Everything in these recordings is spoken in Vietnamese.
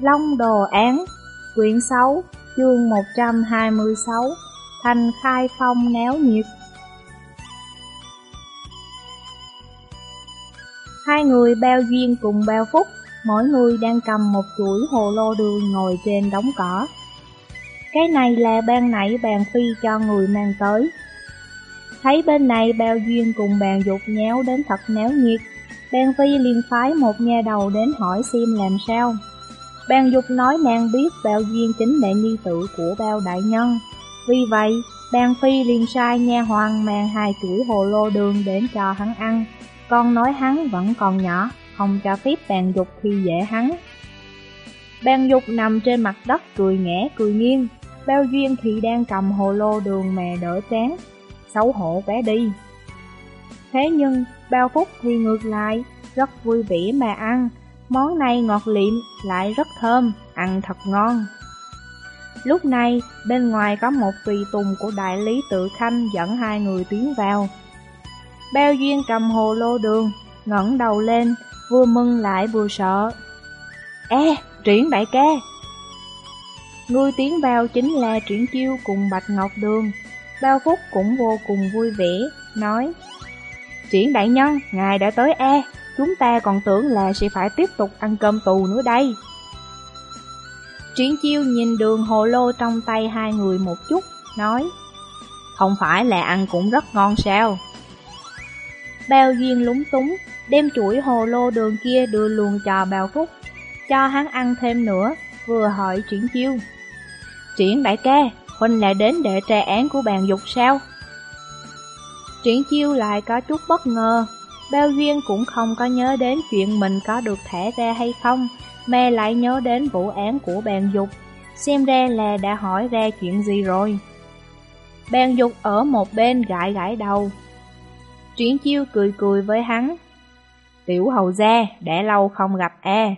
Long Đồ Án, Quyển 6 Chương 126 Thành khai phong néo nhiệt. Hai người bao duyên cùng bao phúc, Mỗi người đang cầm một chuỗi hồ lô đường ngồi trên đống cỏ. Cái này là ban nãy bàn phi cho người mang tới. Thấy bên này bao duyên cùng bàn dục nhéo đến thật néo nhiệt, Ban phi liền phái một nha đầu đến hỏi xem làm sao. Bàn dục nói nàng biết bao duyên chính là nhi tử của bao đại nhân. Vì vậy, bàn phi liền sai nha hoàng mang hai chuỗi hồ lô đường đến cho hắn ăn. Còn nói hắn vẫn còn nhỏ, không cho phép bàn dục khi dễ hắn. Bàn dục nằm trên mặt đất cười ngẽ cười nghiêng, bao duyên thì đang cầm hồ lô đường mè đỡ chán, xấu hổ bé đi. Thế nhưng, bao phúc thì ngược lại, rất vui vẻ mà ăn, Món này ngọt liệm, lại rất thơm, ăn thật ngon. Lúc này, bên ngoài có một tùy tùng của đại lý tự khanh dẫn hai người tiến vào. Bao duyên cầm hồ lô đường, ngẩng đầu lên, vừa mừng lại vừa sợ. Ê, triển đại ca! Người tiến vào chính là triển chiêu cùng Bạch Ngọc Đường. Bao Phúc cũng vô cùng vui vẻ, nói Triển đại nhân, ngài đã tới e, Chúng ta còn tưởng là sẽ phải tiếp tục ăn cơm tù nữa đây Triển chiêu nhìn đường hồ lô trong tay hai người một chút, nói Không phải là ăn cũng rất ngon sao Bao duyên lúng túng, đem chuỗi hồ lô đường kia đưa luôn cho bao phúc Cho hắn ăn thêm nữa, vừa hỏi triển chiêu Triển đại ca, Huynh lại đến để tra án của bàn dục sao? Triển chiêu lại có chút bất ngờ, Bao Duyên cũng không có nhớ đến chuyện mình có được thẻ ra hay không, mà lại nhớ đến vụ án của bàn dục. Xem ra là đã hỏi ra chuyện gì rồi. Bàn dục ở một bên gãi gãi đầu. Triển chiêu cười cười với hắn. Tiểu hầu gia, đã lâu không gặp e.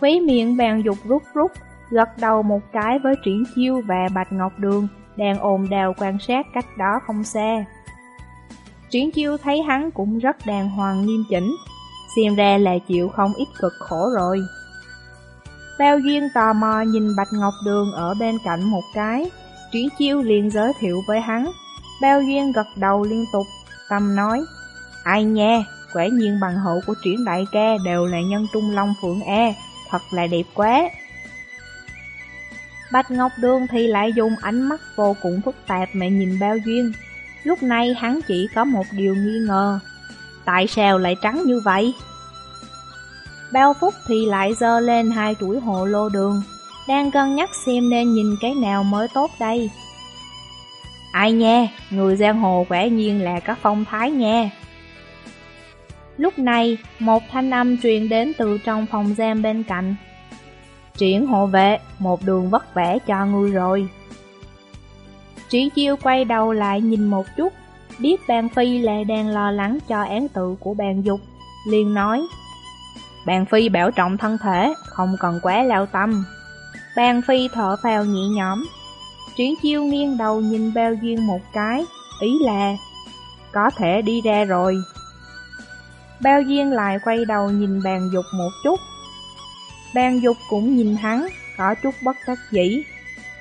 Khóy miệng bàn dục rút rút, gật đầu một cái với triển chiêu và bạch ngọc đường, đang ồn đào quan sát cách đó không xa. Triển chiêu thấy hắn cũng rất đàng hoàng nghiêm chỉnh, xem ra là chịu không ít cực khổ rồi. Bao Duyên tò mò nhìn Bạch Ngọc Đường ở bên cạnh một cái, Triển chiêu liền giới thiệu với hắn. Bao Duyên gật đầu liên tục, tâm nói, Ai nha, quả nhiên bằng hậu của triển đại ca đều là nhân trung long phượng e, thật là đẹp quá. Bạch Ngọc Đường thì lại dùng ánh mắt vô cùng phức tạp mà nhìn Bao Duyên, Lúc này hắn chỉ có một điều nghi ngờ. Tại sao lại trắng như vậy? Bao phút thì lại dơ lên hai chuỗi hồ lô đường Đang cân nhắc xem nên nhìn cái nào mới tốt đây. Ai nha, người giang hồ quả nhiên là có phong thái nha. Lúc này, một thanh âm truyền đến từ trong phòng giam bên cạnh. Triển hộ vệ, một đường vất vả cho ngươi rồi. Triển chiêu quay đầu lại nhìn một chút, biết bàn phi là đang lo lắng cho án tự của bàn dục, liền nói Bàn phi bảo trọng thân thể, không cần quá lao tâm. Bàn phi thở phào nhẹ nhõm. Triển chiêu nghiêng đầu nhìn bao duyên một cái, ý là Có thể đi ra rồi. Bao duyên lại quay đầu nhìn bàn dục một chút. Bàn dục cũng nhìn hắn, có chút bất đắc dĩ,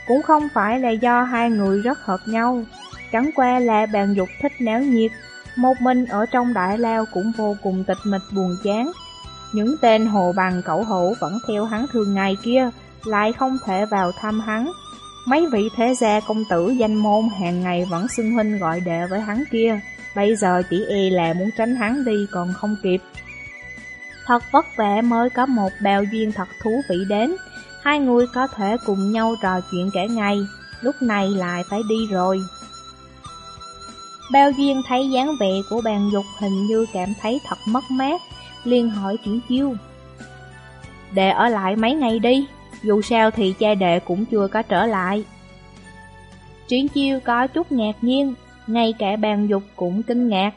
cũng không phải là do hai người rất hợp nhau, chẳng qua là bàn dục thích náo nhiệt, một mình ở trong đại lao cũng vô cùng tịch mịch buồn chán. Những tên hồ bằng cẩu hổ vẫn theo hắn thường ngày kia, lại không thể vào thăm hắn. Mấy vị thế gia công tử danh môn hàng ngày vẫn xưng huynh gọi đệ với hắn kia, bây giờ chỉ e là muốn tránh hắn đi còn không kịp. Thật vất vả mới có một bào duyên thật thú vị đến, Hai người có thể cùng nhau trò chuyện cả ngày, lúc này lại phải đi rồi. Bao duyên thấy dáng vẻ của bàn dục hình như cảm thấy thật mất mát, liền hỏi triển chiêu. Đệ ở lại mấy ngày đi, dù sao thì cha đệ cũng chưa có trở lại. Triển chiêu có chút ngạc nhiên, ngay cả bàn dục cũng kinh ngạc.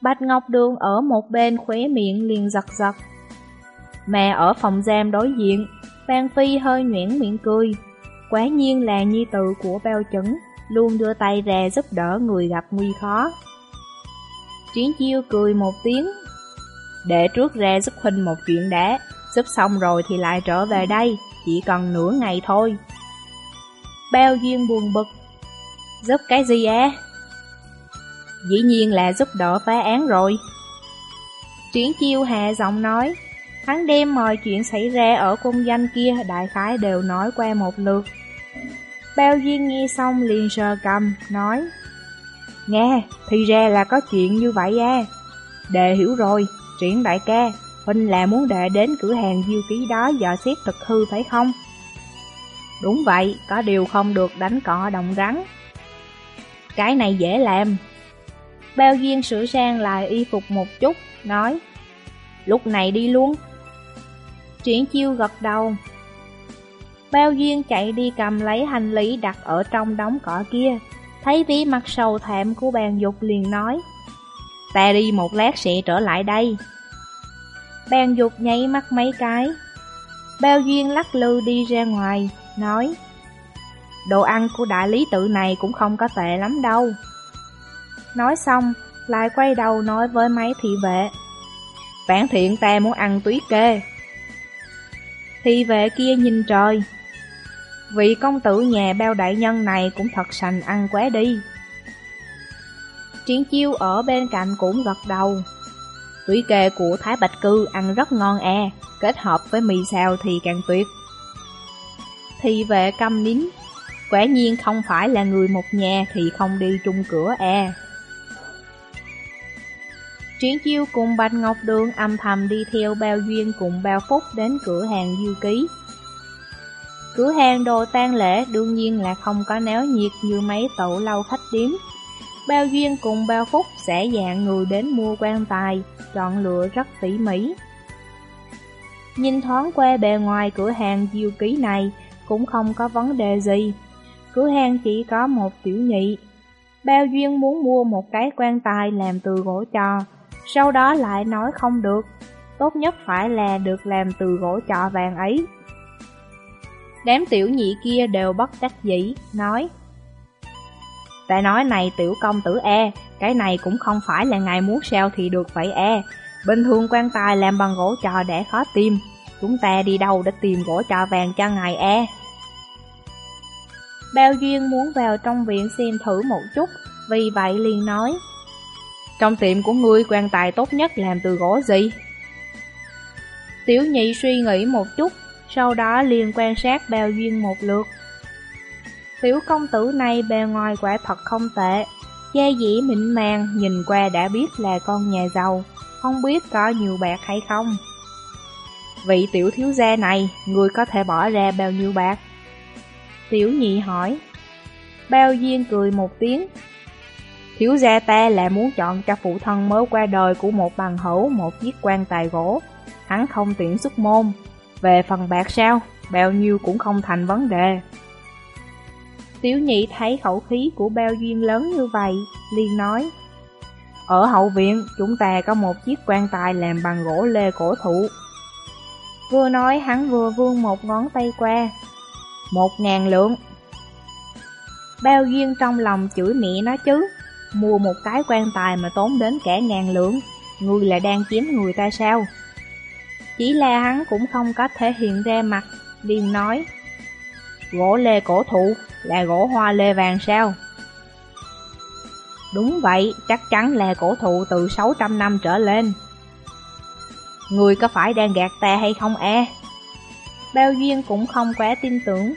Bạch Ngọc Đường ở một bên khóe miệng liền giật giật. Mẹ ở phòng giam đối diện, Phan Phi hơi nhuyễn miệng cười. Quá nhiên là nhi tự của bao chấn, luôn đưa tay ra giúp đỡ người gặp nguy khó. Chiến chiêu cười một tiếng, để trước ra giúp huynh một chuyện đã, Giúp xong rồi thì lại trở về đây, chỉ cần nửa ngày thôi. Bao duyên buồn bực. Giúp cái gì á? Dĩ nhiên là giúp đỡ phá án rồi. Triển chiêu hạ giọng nói, hắn đem mọi chuyện xảy ra ở cung danh kia đại khái đều nói qua một lượt. Bao duyên nghe xong liền sờ cầm, nói, Nghe, thì ra là có chuyện như vậy à. Đệ hiểu rồi, triển đại ca, Huynh là muốn đệ đến cửa hàng diêu ký đó dò xét thực hư phải không? Đúng vậy, có điều không được đánh cọ đồng rắn. Cái này dễ làm. Bao duyên sửa sang lại y phục một chút, nói Lúc này đi luôn. Triển chiêu gật đầu. Bao duyên chạy đi cầm lấy hành lý đặt ở trong đống cỏ kia. Thấy ví mặt sầu thảm của bàn dục liền nói Ta đi một lát sẽ trở lại đây. Bàn dục nháy mắt mấy cái. Bao duyên lắc lư đi ra ngoài, nói Đồ ăn của đại lý tự này cũng không có tệ lắm đâu. Nói xong, lại quay đầu nói với mấy thị vệ. Bản thiện ta muốn ăn túy kê thì vệ kia nhìn trời. Vị công tử nhà bao đại nhân này cũng thật sành ăn quá đi. Triển chiêu ở bên cạnh cũng gật đầu. Túy kê của Thái Bạch Cư ăn rất ngon e, kết hợp với mì xào thì càng tuyệt. Thì vệ câm nín, quả nhiên không phải là người một nhà thì không đi chung cửa e. Triển chiêu cùng Bạch Ngọc Đường âm thầm đi theo bao duyên cùng bao phúc đến cửa hàng diêu ký. Cửa hàng đồ tang lễ đương nhiên là không có náo nhiệt như mấy tậu lâu khách điếm. Bao duyên cùng bao phúc sẽ dạng người đến mua quan tài, chọn lựa rất tỉ mỉ. Nhìn thoáng qua bề ngoài cửa hàng diêu ký này cũng không có vấn đề gì. Cửa hàng chỉ có một tiểu nhị. Bao duyên muốn mua một cái quan tài làm từ gỗ trò, sau đó lại nói không được, tốt nhất phải là được làm từ gỗ trọ vàng ấy. Đám tiểu nhị kia đều bất đắc dĩ, nói Ta nói này tiểu công tử e, cái này cũng không phải là ngài muốn sao thì được vậy e. Bình thường quan tài làm bằng gỗ trò để khó tìm, chúng ta đi đâu để tìm gỗ trò vàng cho ngài e. Bao Duyên muốn vào trong viện xem thử một chút, vì vậy liền nói trong tiệm của ngươi quan tài tốt nhất làm từ gỗ gì? Tiểu nhị suy nghĩ một chút, sau đó liền quan sát bao duyên một lượt. Tiểu công tử này bề ngoài quả thật không tệ, che dĩ mịn màng nhìn qua đã biết là con nhà giàu, không biết có nhiều bạc hay không. Vị tiểu thiếu gia này, người có thể bỏ ra bao nhiêu bạc? Tiểu nhị hỏi. Bao duyên cười một tiếng, Thiếu gia ta lại muốn chọn cho phụ thân mới qua đời của một bằng hữu một chiếc quan tài gỗ. Hắn không tiện xuất môn. Về phần bạc sao, bao nhiêu cũng không thành vấn đề. Tiểu nhị thấy khẩu khí của bao duyên lớn như vậy, liền nói Ở hậu viện, chúng ta có một chiếc quan tài làm bằng gỗ lê cổ thụ. Vừa nói hắn vừa vươn một ngón tay qua. Một ngàn lượng. Bao duyên trong lòng chửi mẹ nó chứ. Mua một cái quan tài mà tốn đến cả ngàn lượng. Ngươi lại đang chiếm người ta sao? Chỉ là hắn cũng không có thể hiện ra mặt liền nói. Gỗ lê cổ thụ là gỗ hoa lê vàng sao? Đúng vậy, chắc chắn là cổ thụ từ 600 năm trở lên. Người có phải đang gạt ta hay không e? Bao duyên cũng không quá tin tưởng.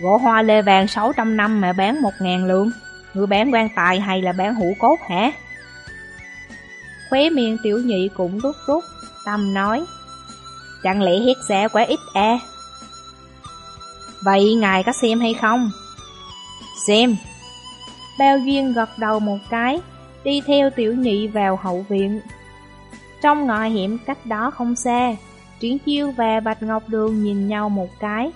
Gỗ hoa lê vàng 600 năm mà bán 1.000 lượng người bán quan tài hay là bán hũ cốt hả? Khóe miệng tiểu nhị cũng rút rút, tâm nói Chẳng lẽ hét giá quá ít à? Vậy ngài có xem hay không? Xem Bao duyên gật đầu một cái Đi theo tiểu nhị vào hậu viện Trong ngõ hiểm cách đó không xa Triển chiêu và Bạch Ngọc Đường nhìn nhau một cái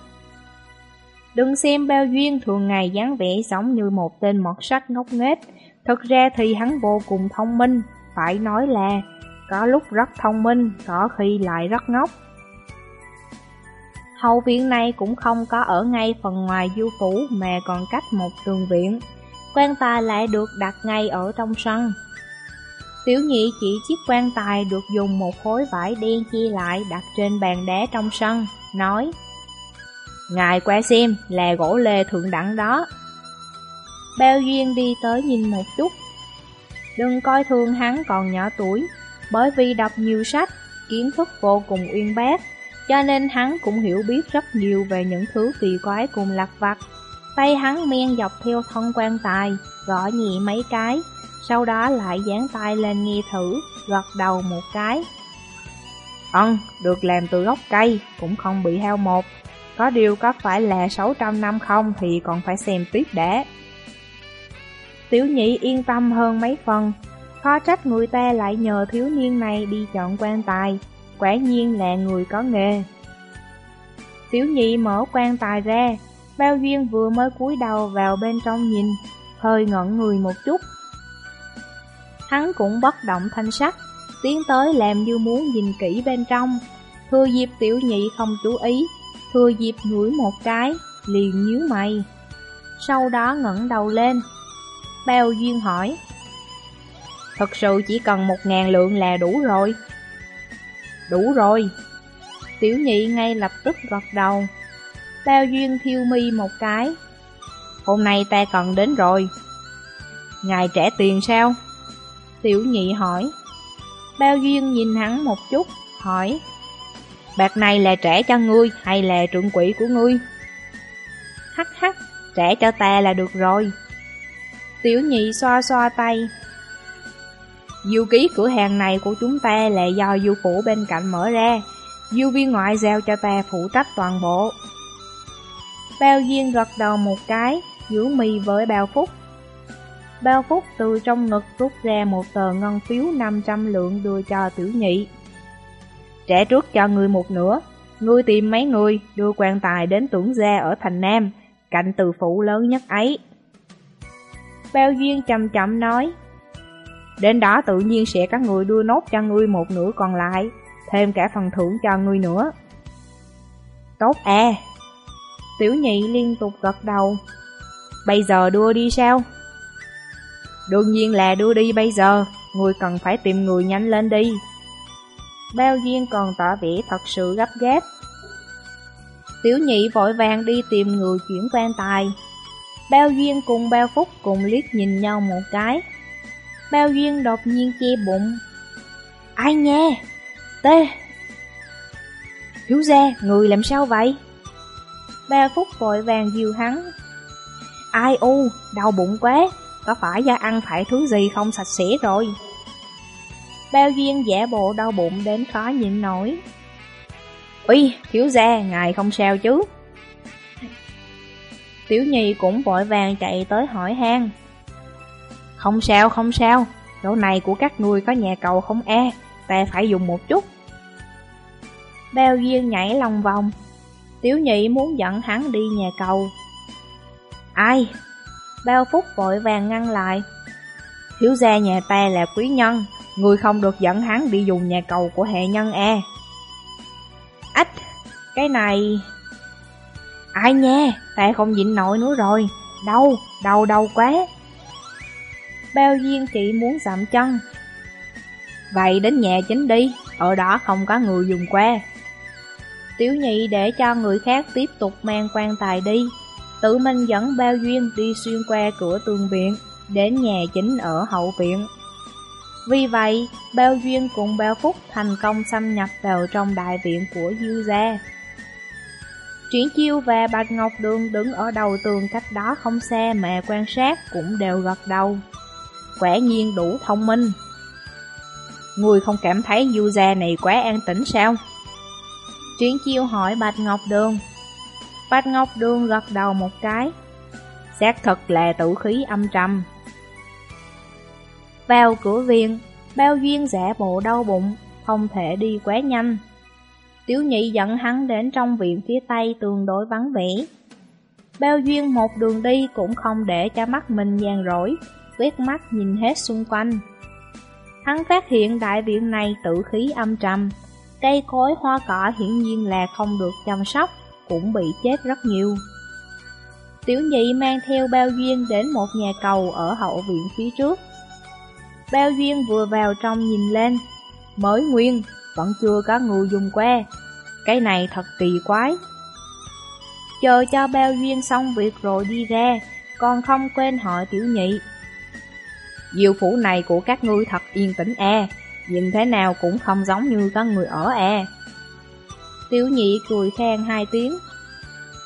Đừng xem bao duyên thường ngày dáng vẻ giống như một tên mọt sách ngốc nghếch. Thực ra thì hắn vô cùng thông minh, phải nói là có lúc rất thông minh, có khi lại rất ngốc. Hậu viện này cũng không có ở ngay phần ngoài du phủ mà còn cách một tường viện. Quan tài lại được đặt ngay ở trong sân. Tiểu nhị chỉ chiếc quan tài được dùng một khối vải đen chia lại đặt trên bàn đá trong sân, nói Ngài qua xem là gỗ lê thượng đẳng đó. Bao duyên đi tới nhìn một chút. Đừng coi thường hắn còn nhỏ tuổi, bởi vì đọc nhiều sách, kiến thức vô cùng uyên bác, cho nên hắn cũng hiểu biết rất nhiều về những thứ kỳ quái cùng lạc vặt. Tay hắn men dọc theo thân quan tài, gõ nhẹ mấy cái, sau đó lại dán tay lên nghe thử, gật đầu một cái. Ân, được làm từ gốc cây, cũng không bị hao một. Có điều có phải là 600 năm không thì còn phải xem tiếp đã. Tiểu nhị yên tâm hơn mấy phần, khó trách người ta lại nhờ thiếu niên này đi chọn quan tài, quả nhiên là người có nghề. Tiểu nhị mở quan tài ra, bao duyên vừa mới cúi đầu vào bên trong nhìn, hơi ngẩn người một chút. Hắn cũng bất động thanh sắc, tiến tới làm như muốn nhìn kỹ bên trong. Thừa dịp tiểu nhị không chú ý, thừa dịp ngửi một cái, liền nhíu mày. Sau đó ngẩng đầu lên. Bao duyên hỏi, Thật sự chỉ cần một ngàn lượng là đủ rồi. Đủ rồi. Tiểu nhị ngay lập tức gật đầu. Bao duyên thiêu mi một cái. Hôm nay ta cần đến rồi. Ngài trả tiền sao? Tiểu nhị hỏi. Bao duyên nhìn hắn một chút, hỏi. Bạc này là trả cho ngươi hay là trượng quỷ của ngươi? Hắc hắc, trả cho ta là được rồi. Tiểu nhị xoa xoa tay, Du ký cửa hàng này của chúng ta là do du phủ bên cạnh mở ra, du viên ngoại giao cho ta phụ trách toàn bộ. Bao Duyên gật đầu một cái, giữ mì với Bao Phúc. Bao Phúc từ trong ngực rút ra một tờ ngân phiếu 500 lượng đưa cho tiểu nhị. Trẻ trước cho người một nửa, ngươi tìm mấy người đưa quan tài đến tưởng gia ở thành Nam, cạnh từ phủ lớn nhất ấy. Bao Duyên chậm chậm nói, Đến đó tự nhiên sẽ có người đưa nốt cho ngươi một nửa còn lại, thêm cả phần thưởng cho ngươi nữa. Tốt à! Tiểu nhị liên tục gật đầu. Bây giờ đưa đi sao? Đương nhiên là đưa đi bây giờ, ngươi cần phải tìm người nhanh lên đi. Bao Duyên còn tỏ vẻ thật sự gấp gáp. Tiểu nhị vội vàng đi tìm người chuyển quan tài. Bao Duyên cùng Bao Phúc cùng liếc nhìn nhau một cái, Bao duyên đột nhiên che bụng. Ai nha Tê Thiếu gia, người làm sao vậy? Bao phúc vội vàng dìu hắn. Ai u, đau bụng quá. Có phải do ăn phải thứ gì không sạch sẽ rồi? Bao duyên giả bộ đau bụng đến khó nhịn nổi Ui, thiếu gia, ngài không sao chứ Tiểu nhì cũng vội vàng chạy tới hỏi han không sao, không sao, chỗ này của các ngươi có nhà cầu không e, ta phải dùng một chút. Bao duyên nhảy lòng vòng, tiểu nhị muốn dẫn hắn đi nhà cầu. Ai? Bao phúc vội vàng ngăn lại. Thiếu gia nhà ta là quý nhân, người không được dẫn hắn đi dùng nhà cầu của hệ nhân e. Ách, cái này... Ai nha, ta không nhịn nổi nữa rồi, đau, đau đau quá bao duyên chị muốn dậm chân. Vậy đến nhà chính đi, ở đó không có người dùng qua. Tiểu nhị để cho người khác tiếp tục mang quan tài đi, tự mình dẫn bao duyên đi xuyên qua cửa tường viện, đến nhà chính ở hậu viện. Vì vậy, bao duyên cùng bao phúc thành công xâm nhập vào trong đại viện của dư gia. Triển chiêu và Bạch Ngọc Đường đứng ở đầu tường cách đó không xa mà quan sát cũng đều gật đầu quả nhiên đủ thông minh. Người không cảm thấy Dư gia này quá an tĩnh sao? Triển chiêu hỏi Bạch Ngọc Đường. Bạch Ngọc Đường gật đầu một cái. Xác thật là tử khí âm trầm. Vào cửa viện, bao duyên giả bộ đau bụng, không thể đi quá nhanh. Tiểu nhị dẫn hắn đến trong viện phía tây tương đối vắng vẻ. Bao duyên một đường đi cũng không để cho mắt mình nhàn rỗi, quét mắt nhìn hết xung quanh. Hắn phát hiện đại viện này tự khí âm trầm, cây cối hoa cỏ hiển nhiên là không được chăm sóc, cũng bị chết rất nhiều. Tiểu nhị mang theo bao duyên đến một nhà cầu ở hậu viện phía trước. Bao Duyên vừa vào trong nhìn lên, mới nguyên, vẫn chưa có người dùng que. Cái này thật kỳ quái. Chờ cho Bao Duyên xong việc rồi đi ra, còn không quên hỏi tiểu nhị. Diệu phủ này của các ngươi thật yên tĩnh e, nhìn thế nào cũng không giống như có người ở e. Tiểu nhị cười khen hai tiếng.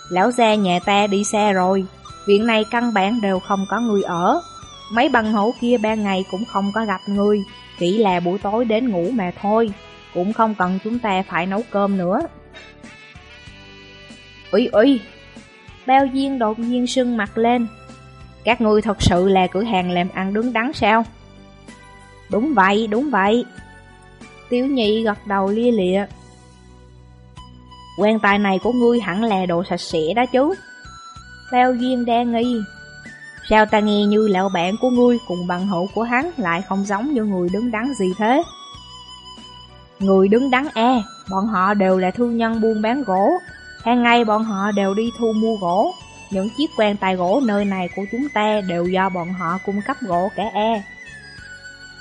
Lão gia nhà ta đi xe rồi, viện này căn bản đều không có người ở. Mấy băng hổ kia ban ngày cũng không có gặp người, chỉ là buổi tối đến ngủ mà thôi, cũng không cần chúng ta phải nấu cơm nữa. Úi úi, bao duyên đột nhiên sưng mặt lên. Các ngươi thật sự là cửa hàng làm ăn đứng đắn sao? Đúng vậy, đúng vậy. Tiểu nhị gật đầu lia lịa. Quen tài này của ngươi hẳn là đồ sạch sẽ đó chứ. Bao duyên đa nghi. Sao ta nghe như lão bạn của ngươi cùng bằng hữu của hắn lại không giống như người đứng đắn gì thế? Người đứng đắn e, bọn họ đều là thương nhân buôn bán gỗ. Hàng ngày bọn họ đều đi thu mua gỗ. Những chiếc quan tài gỗ nơi này của chúng ta đều do bọn họ cung cấp gỗ cả e.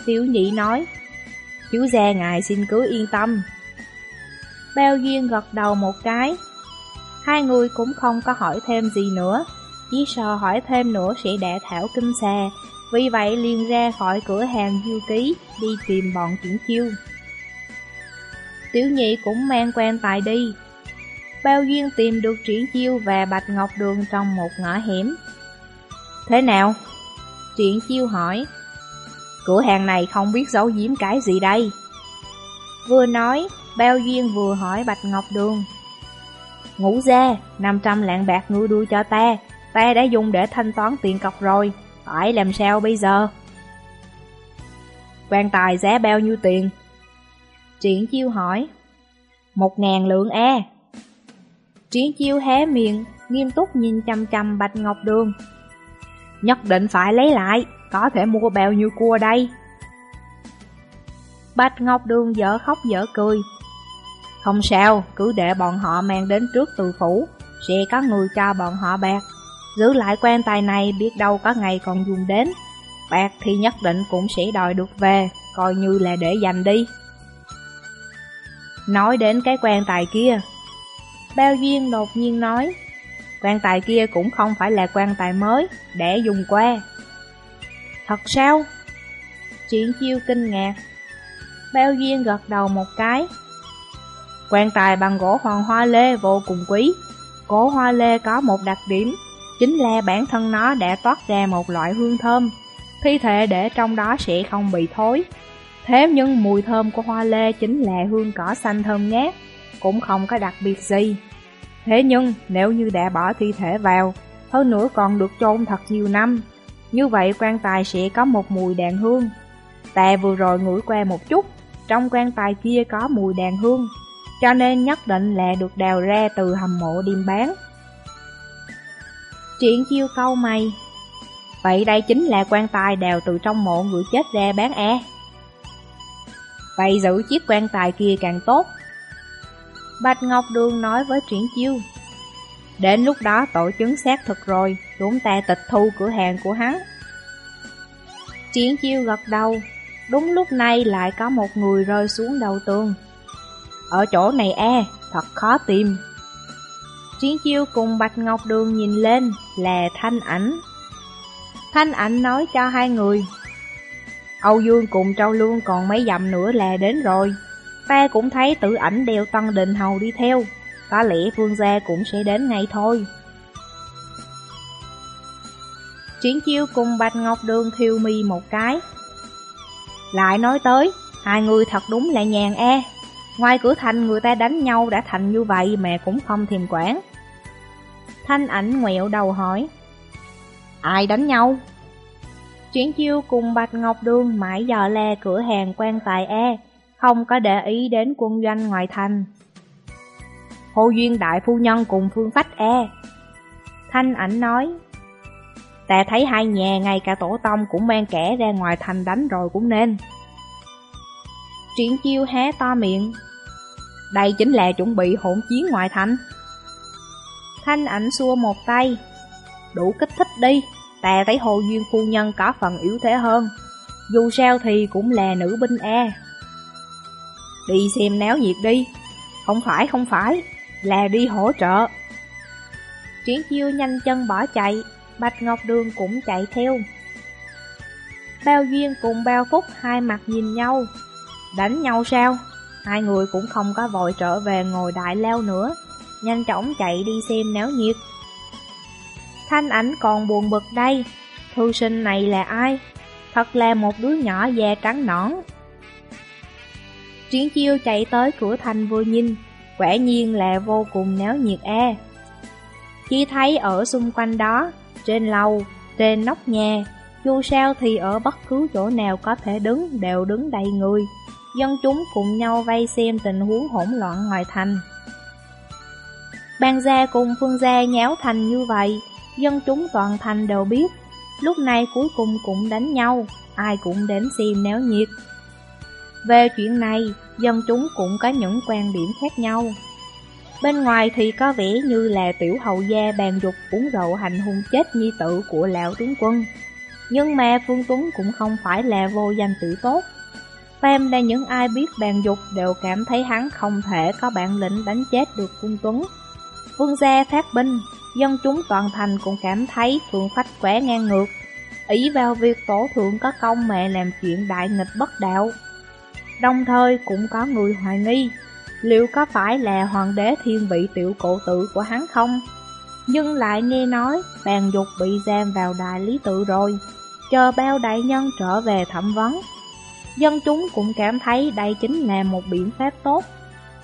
Tiểu nhị nói, chú gia ngài xin cứ yên tâm. Bao duyên gật đầu một cái. Hai người cũng không có hỏi thêm gì nữa, chỉ sợ hỏi thêm nữa sẽ đẻ thảo kinh xà, vì vậy liền ra khỏi cửa hàng du ký, đi tìm bọn chuyển chiêu. Tiểu nhị cũng mang quan tài đi. Bao duyên tìm được triển chiêu và bạch ngọc đường trong một ngõ hẻm. Thế nào? Triển chiêu hỏi. Cửa hàng này không biết giấu giếm cái gì đây? Vừa nói, bao duyên vừa hỏi bạch ngọc đường. Ngủ ra, 500 lạng bạc ngươi đuôi cho ta, ta đã dùng để thanh toán tiền cọc rồi, phải làm sao bây giờ? Quan tài giá bao nhiêu tiền? Triển chiêu hỏi. Một ngàn lượng e. Triển chiêu hé miệng, nghiêm túc nhìn chăm chăm Bạch Ngọc Đường. Nhất định phải lấy lại, có thể mua bao nhiêu cua đây? Bạch Ngọc Đường dở khóc dở cười. Không sao, cứ để bọn họ mang đến trước từ phủ, sẽ có người cho bọn họ bạc. Giữ lại quan tài này biết đâu có ngày còn dùng đến. Bạc thì nhất định cũng sẽ đòi được về, coi như là để dành đi. Nói đến cái quan tài kia Bao Duyên đột nhiên nói Quan tài kia cũng không phải là quan tài mới Để dùng qua Thật sao? Triển chiêu kinh ngạc Bao Duyên gật đầu một cái Quan tài bằng gỗ hoàng hoa lê vô cùng quý Gỗ hoa lê có một đặc điểm Chính là bản thân nó đã toát ra một loại hương thơm Thi thể để trong đó sẽ không bị thối Thế nhưng mùi thơm của hoa lê chính là hương cỏ xanh thơm ngát, cũng không có đặc biệt gì. Thế nhưng nếu như đã bỏ thi thể vào, hơn nữa còn được chôn thật nhiều năm, như vậy quan tài sẽ có một mùi đàn hương. Ta vừa rồi ngửi qua một chút, trong quan tài kia có mùi đàn hương, cho nên nhất định là được đào ra từ hầm mộ đem bán. Triển chiêu câu mày. Vậy đây chính là quan tài đào từ trong mộ người chết ra bán e. Vậy giữ chiếc quan tài kia càng tốt. Bạch Ngọc Đường nói với Triển Chiêu Đến lúc đó tổ chứng xác thực rồi Chúng ta tịch thu cửa hàng của hắn. Triển Chiêu gật đầu Đúng lúc này lại có một người rơi xuống đầu tường. Ở chỗ này e, thật khó tìm. Triển Chiêu cùng Bạch Ngọc Đường nhìn lên là Thanh Ảnh Thanh Ảnh nói cho hai người Âu Dương cùng Châu Lương còn mấy dặm nữa là đến rồi. Ta cũng thấy tự ảnh đeo Tân Đình Hầu đi theo, có lẽ Vương Gia cũng sẽ đến ngay thôi. Triển chiêu cùng Bạch Ngọc Đường thiêu mi một cái. Lại nói tới, hai người thật đúng là nhàn e. Ngoài cửa thành người ta đánh nhau đã thành như vậy mà cũng không thèm quản. Thanh ảnh ngoẹo đầu hỏi. Ai đánh nhau? Triển chiêu cùng Bạch Ngọc Đường mãi dò le cửa hàng quan tài E, không có để ý đến quân doanh ngoài thành. Hồ Duyên Đại Phu Nhân cùng Phương Phách E. Thanh ảnh nói, Ta thấy hai nhà ngay cả tổ tông cũng mang kẻ ra ngoài thành đánh rồi cũng nên. Triển chiêu hé to miệng, đây chính là chuẩn bị hỗn chiến ngoài thành. Thanh ảnh xua một tay, đủ kích thích đi. Ta thấy Hồ Duyên phu nhân có phần yếu thế hơn. Dù sao thì cũng là nữ binh e. Đi xem náo nhiệt đi. Không phải không phải Là đi hỗ trợ. Triển chiêu nhanh chân bỏ chạy Bạch Ngọc Đường cũng chạy theo. Bao Duyên cùng Bao Phúc hai mặt nhìn nhau. Đánh nhau sao? Hai người cũng không có vội trở về ngồi đại leo nữa. Nhanh chóng chạy đi xem náo nhiệt. Thanh ảnh còn buồn bực đây Thư sinh này là ai? Thật là một đứa nhỏ da trắng nõn. Triển chiêu chạy tới cửa thành vừa nhìn Quả nhiên là vô cùng náo nhiệt e Chỉ thấy ở xung quanh đó Trên lầu, trên nóc nhà Dù sao thì ở bất cứ chỗ nào có thể đứng Đều đứng đầy người. Dân chúng cùng nhau vây xem tình huống hỗn loạn ngoài thành. Ban gia cùng phương gia nháo thành như vậy, Dân chúng toàn thành đều biết. Lúc này cuối cùng cũng đánh nhau, Ai cũng đến xem néo nhiệt. Về chuyện này, Dân chúng cũng có những quan điểm khác nhau. Bên ngoài thì có vẻ như là tiểu hậu gia bàn dục uống rượu hành hung chết nhi tử của lão tướng quân. Nhưng mà Phương Tuấn cũng không phải là vô danh tử tốt. Pham đây những ai biết bàn dục đều cảm thấy hắn không thể có bản lĩnh đánh chết được Phương Tuấn. Vương gia phát binh, dân chúng toàn thành cũng cảm thấy thượng phách quẻ ngang ngược. Ý vào việc tổ thượng có công mẹ làm chuyện đại nghịch bất đạo. Đồng thời cũng có người hoài nghi Liệu có phải là hoàng đế thiên vị tiểu cổ tử của hắn không? Nhưng lại nghe nói bàn dục bị giam vào đại lý tự rồi Chờ bao đại nhân trở về thẩm vấn. Dân chúng cũng cảm thấy đây chính là một biện pháp tốt.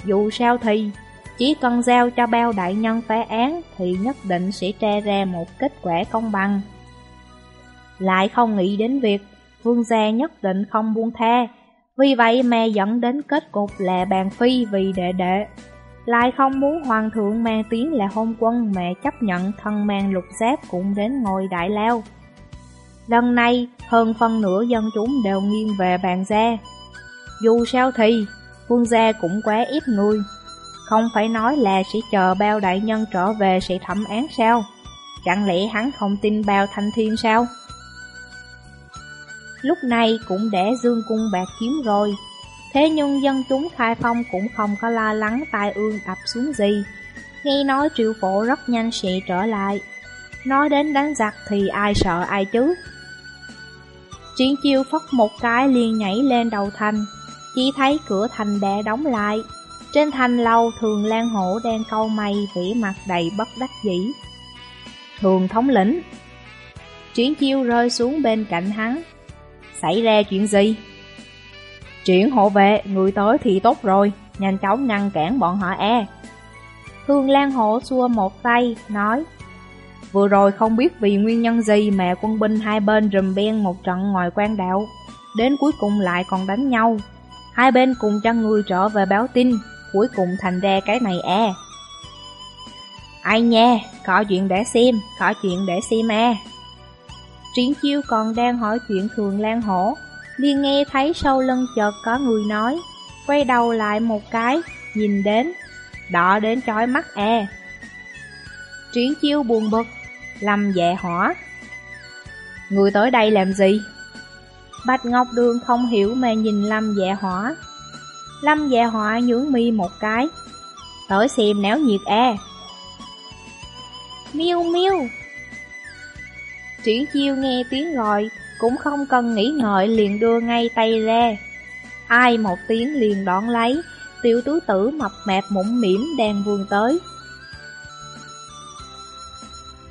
Dù sao thì chỉ cần giao cho bao đại nhân phá án thì nhất định sẽ tra ra một kết quả công bằng. Lại không nghĩ đến việc vương gia nhất định không buông tha, vì vậy mà dẫn đến kết cục là bàn phi vì đệ đệ. Lại không muốn hoàng thượng mang tiếng là hôn quân mà chấp nhận thân mang lục giáp cũng đến ngồi đại lao. Lần này, hơn phân nửa dân chúng đều nghiêng về bàn gia. Dù sao thì, vương gia cũng quá ít người, không phải nói là sẽ chờ bao đại nhân trở về sẽ thẩm án sao? Chẳng lẽ hắn không tin bao thanh thiên sao? Lúc này cũng để dương cung bạc kiếm rồi. Thế nhưng dân chúng khai phong cũng không có lo lắng tai ương ập xuống gì. Nghe nói triệu phổ rất nhanh sẽ trở lại. Nói đến đánh giặc thì ai sợ ai chứ? Triển chiêu phất một cái liền nhảy lên đầu thành. Chỉ thấy cửa thành đã đóng lại trên thanh lâu thường Lan Hổ đang câu mây vĩ mặt đầy bất đắc dĩ. Thường thống lĩnh Triển chiêu rơi xuống bên cạnh hắn. Xảy ra chuyện gì? Triển hộ vệ, người tới thì tốt rồi, nhanh chóng ngăn cản bọn họ e. Thường Lan Hổ xua một tay, nói Vừa rồi không biết vì nguyên nhân gì mà quân binh hai bên rùm ben một trận ngoài quan đạo Đến cuối cùng lại còn đánh nhau Hai bên cùng cho người trở về báo tin cuối cùng thành ra cái này à. Ai nha, có chuyện để xem, có chuyện để xem à. Triển chiêu còn đang hỏi chuyện thường lan hổ, liền nghe thấy sau lưng chợt có người nói, quay đầu lại một cái, nhìn đến, đỏ đến chói mắt à. Triển chiêu buồn bực, lâm dạ hỏa. Người tới đây làm gì? Bạch Ngọc Đường không hiểu mà nhìn Lâm dạ hỏa, Lâm dạ họa nhướng mi một cái. Tới xem náo nhiệt e, Miêu miêu Triển chiêu nghe tiếng gọi Cũng không cần nghĩ ngợi liền đưa ngay tay ra. Ai một tiếng liền đón lấy Tiểu tứ tử mập mạp mụn mỉm đang vươn tới.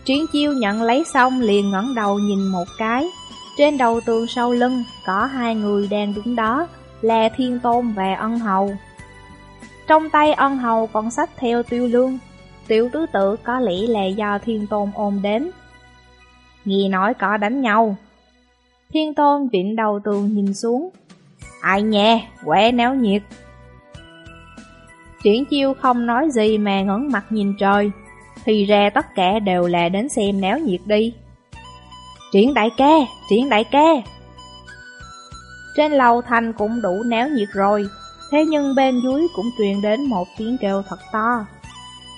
Triển chiêu nhận lấy xong liền ngẩng đầu nhìn một cái. Trên đầu tường sau lưng có hai người đang đứng đó là thiên tôn và ân hầu. Trong tay ân hầu còn sách theo tiêu lương, tiểu tứ tử có lẽ là do thiên tôn ôm đến. Nghe nói có đánh nhau. Thiên tôn vịnh đầu tường nhìn xuống. Ai nha, quẻ néo nhiệt. Triển chiêu không nói gì mà ngấn mặt nhìn trời, thì ra tất cả đều là đến xem néo nhiệt đi. Triển đại ca, triển đại ca. Trên lầu thành cũng đủ náo nhiệt rồi, thế nhưng bên dưới cũng truyền đến một tiếng kêu thật to.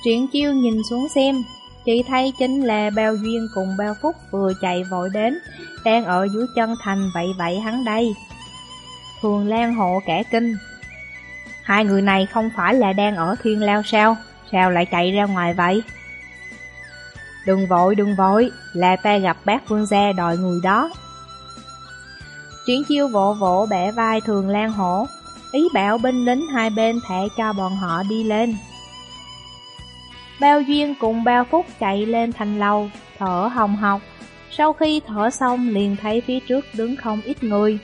Triển chiêu nhìn xuống xem, Chị thấy chính là Bao Duyên cùng Bao Phúc vừa chạy vội đến, đang ở dưới chân thành vậy vậy hắn đây. Thường Lan hộ kẻ kinh. Hai người này không phải là đang ở thiên lao sao? Sao lại chạy ra ngoài vậy? Đừng vội, đừng vội, là ta gặp bác vương gia đòi người đó. Triển chiêu vỗ vỗ bẻ vai thường lan hổ, ý bảo binh lính hai bên thẻ cho bọn họ đi lên. Bao Duyên cùng Bao Phúc chạy lên thành lầu, thở hồng hộc. Sau khi thở xong liền thấy phía trước đứng không ít người.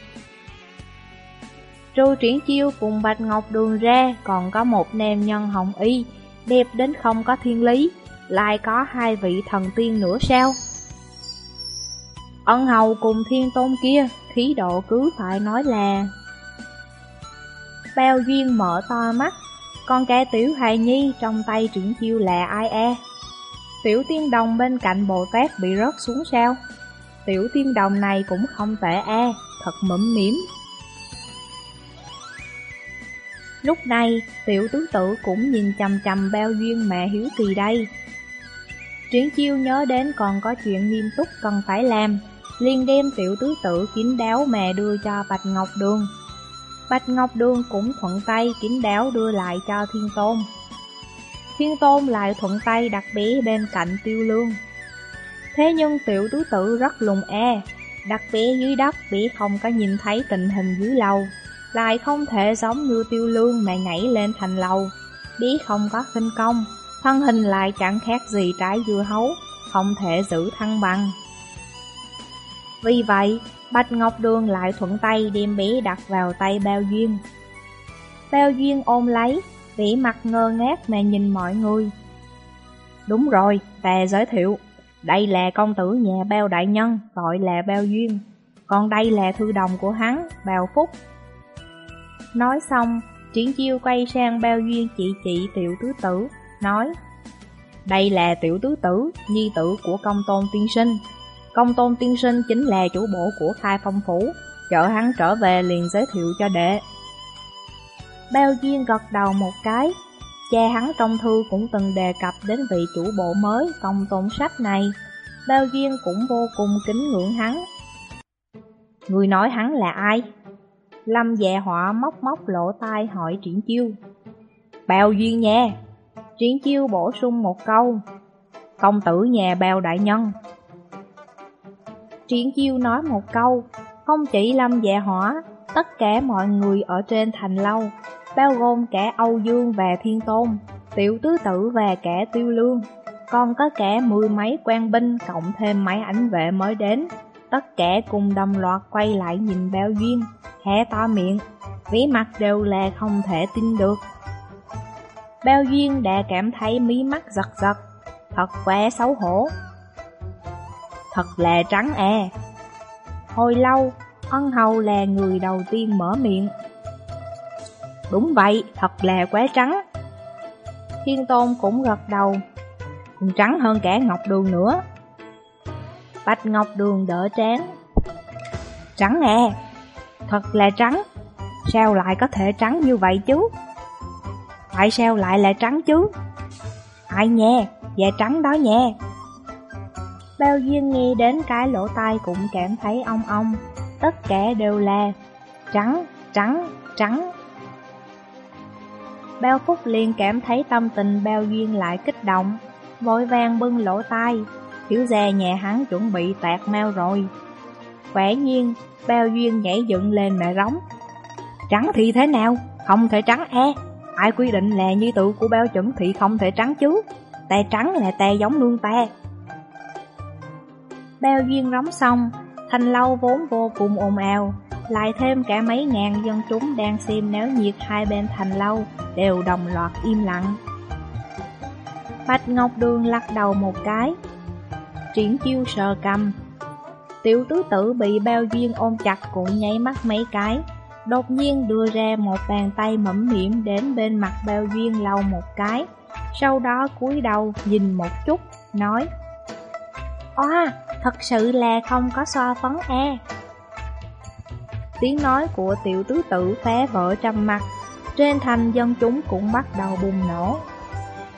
Trừ triển chiêu cùng Bạch Ngọc đường ra còn có một nam nhân hồng y, đẹp đến không có thiên lý, lại có hai vị thần tiên nữa sao? Ân hầu cùng thiên tôn kia, khí độ cứ phải nói là... Bao duyên mở to mắt, con cá tiểu hài nhi trong tay triển chiêu là ai e? Tiểu tiên đồng bên cạnh Bồ Tát bị rớt xuống sao? Tiểu tiên đồng này cũng không tệ e, thật mẫm miếm. Lúc này, tiểu tứ tử cũng nhìn chầm chầm bao duyên mẹ hiếu kỳ đây. Triển chiêu nhớ đến còn có chuyện nghiêm túc cần phải làm, liền đem tiểu tứ tử kín đáo mẹ đưa cho Bạch Ngọc Đường. Bạch Ngọc Đường cũng thuận tay kín đáo đưa lại cho Thiên Tôn. Thiên Tôn lại thuận tay đặt bé bên cạnh tiêu lương. Thế nhưng tiểu tứ tử rất lùng e, đặt bé dưới đất bé không có nhìn thấy tình hình dưới lầu, lại không thể giống như tiêu lương mà nhảy lên thành lầu. Bé không có khinh công, thân hình lại chẳng khác gì trái dưa hấu, không thể giữ thăng bằng. Vì vậy, Bạch Ngọc Đường lại thuận tay đem bé đặt vào tay Bao Duyên. Bao Duyên ôm lấy, vẻ mặt ngơ ngác mà nhìn mọi người. Đúng rồi, ta giới thiệu, đây là công tử nhà Bao Đại Nhân, gọi là Bao Duyên, còn đây là thư đồng của hắn, Bao Phúc. Nói xong, triển chiêu quay sang Bao Duyên chị chị tiểu tứ tử, nói Đây là tiểu tứ tử, nhi tử của công tôn tiên sinh, Công tôn tiên sinh chính là chủ bộ của khai phong phủ, chợ hắn trở về liền giới thiệu cho đệ. Bao Duyên gật đầu một cái, cha hắn trong thư cũng từng đề cập đến vị chủ bộ mới công tôn sách này. Bao Duyên cũng vô cùng kính ngưỡng hắn. Người nói hắn là ai? Lâm dạ họa móc móc lỗ tai hỏi Triển Chiêu. Bao Duyên nha! Triển Chiêu bổ sung một câu. Công tử nhà bao đại nhân. Triển chiêu nói một câu, không chỉ Lâm dạ hỏa, tất cả mọi người ở trên thành lâu, bao gồm cả Âu Dương và Thiên Tôn, Tiểu Tứ Tử và cả Tiêu Lương, còn có cả mười mấy quan binh cộng thêm mấy ảnh vệ mới đến, tất cả cùng đồng loạt quay lại nhìn Bao Duyên, hé to miệng, vĩ mặt đều là không thể tin được. Bao Duyên đã cảm thấy mí mắt giật giật, thật quá xấu hổ, thật là trắng e. Hồi lâu, ân hầu là người đầu tiên mở miệng. Đúng vậy, thật là quá trắng. Thiên Tôn cũng gật đầu, còn trắng hơn cả Ngọc Đường nữa. Bạch Ngọc Đường đỡ trán. Trắng e, thật là trắng. Sao lại có thể trắng như vậy chứ? Tại sao lại là trắng chứ? Ai nha, da trắng đó nha. Bao Duyên nghe đến cái lỗ tai cũng cảm thấy ong ong, tất cả đều là trắng, trắng, trắng. Bao Phúc liền cảm thấy tâm tình Bao Duyên lại kích động, vội vàng bưng lỗ tai, thiếu gia nhà hắn chuẩn bị tạt mau rồi. Quả nhiên, Bao Duyên nhảy dựng lên mà rống. Trắng thì thế nào? Không thể trắng e. Ai quy định là như tự của bao chuẩn thì không thể trắng chứ. Tè trắng là tè giống luôn ta. Bao duyên rống xong, thành lâu vốn vô cùng ồn ào, lại thêm cả mấy ngàn dân chúng đang xem náo nhiệt hai bên thành lâu đều đồng loạt im lặng. Bạch Ngọc Đường lắc đầu một cái, triển chiêu sờ cầm. Tiểu tứ tử bị bao duyên ôm chặt cũng nháy mắt mấy cái, đột nhiên đưa ra một bàn tay mẫm mỉm đến bên mặt bao duyên lau một cái, sau đó cúi đầu nhìn một chút, nói Oa, thật sự là không có so phấn e. Tiếng nói của tiểu tứ tử phá vỡ trầm mặt, trên thành dân chúng cũng bắt đầu bùng nổ.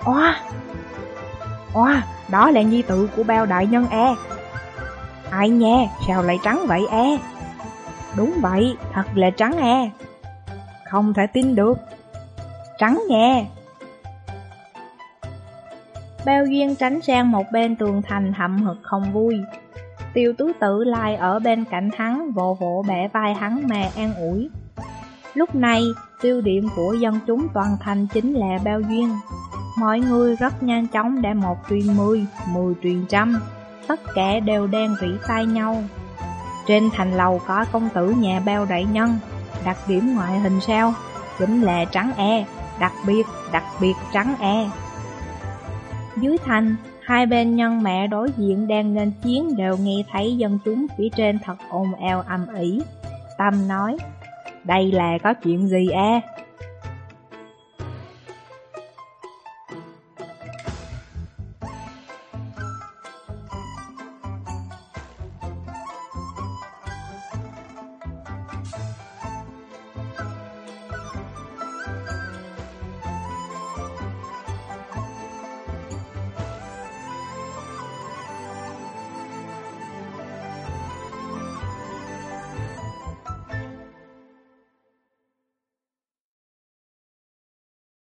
Oa! Oa, đó là nhi tự của bao đại nhân e. Ai nha, sao lại trắng vậy e? Đúng vậy, thật là trắng e. Không thể tin được. Trắng nha. Bao duyên tránh sang một bên tường thành hậm hực không vui. Tiêu tứ tử lai ở bên cạnh hắn, vỗ vỗ bẻ vai hắn mà an ủi. Lúc này, tiêu điểm của dân chúng toàn thành chính là bao duyên. Mọi người rất nhanh chóng đã một truyền mười, mười truyền trăm, tất cả đều đang rỉ tay nhau. Trên thành lầu có công tử nhà bao đại nhân, đặc điểm ngoại hình sao? Chính là trắng e, đặc biệt, đặc biệt trắng e. Dưới thành, hai bên nhân mẹ đối diện đang nên chiến đều nghe thấy dân chúng phía trên thật ồn ào âm ỉ. Tâm nói, đây là có chuyện gì e?